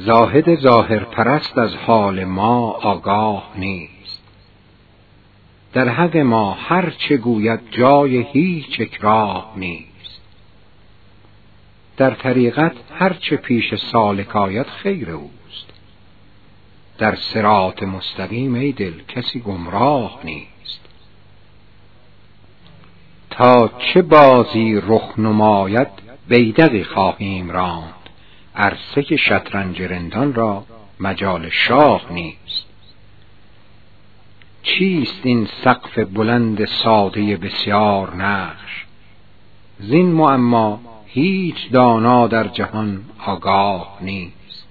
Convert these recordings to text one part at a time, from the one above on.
زاهد ظاهر پرست از حال ما آگاه نیست. در حق ما هر چه گوید جای هیچ اکراه نیست. در طریقت هر چه پیش سالک آید خیر اوست. در سرات مستقیم ای دل کسی گمراه نیست. تا چه بازی رخ نماید بیدقی خواهیم راند. عرصه شطرنج رندان را مجال شاه نیست. چیست این سقف بلند ساده بسیار نقش؟ زین معما هیچ دانا در جهان آگاه نیست.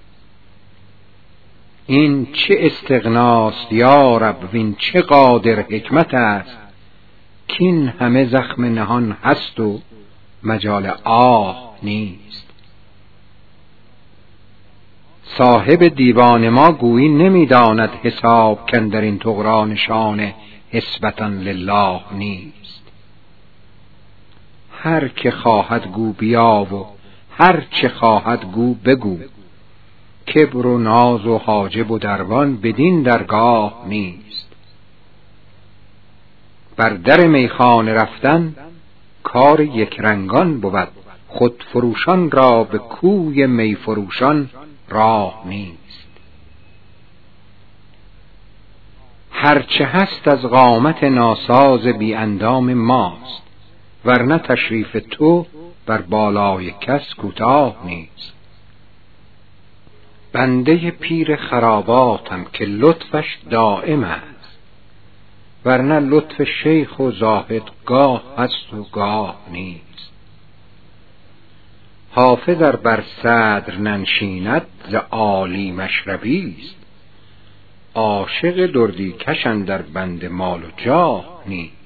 این چه استغناست یا رب؟ وین چه قادر حکمت است؟ کین همه زخم نهان هست و مجال آه نیست. صاحب دیوان ما گویی نمی‌داند حساب کن در این تغران شان حسبتا لله نیست. هر که خواهد گو بیا و هر چه خواهد گو بگو. کبر و ناز و حاجب و دربان بدین درگاه نیست. بر در میخانه رفتن کار یک رنگان بود. خود فروشان را به کوی می فروشان راه نیست هرچه هست از قامت ناساز بی اندام ماست ورنه تشریف تو بر بالای کس کوتاه نیست. بنده پیر خراباتم که لطفش دائم است ورنه لطف شیخ و زاهد گاه هست و گاه نیست. حافظ بر صدر ننشیند ز عالی مشربی است. عاشق دردی کشن در بند مال و جاه نیست.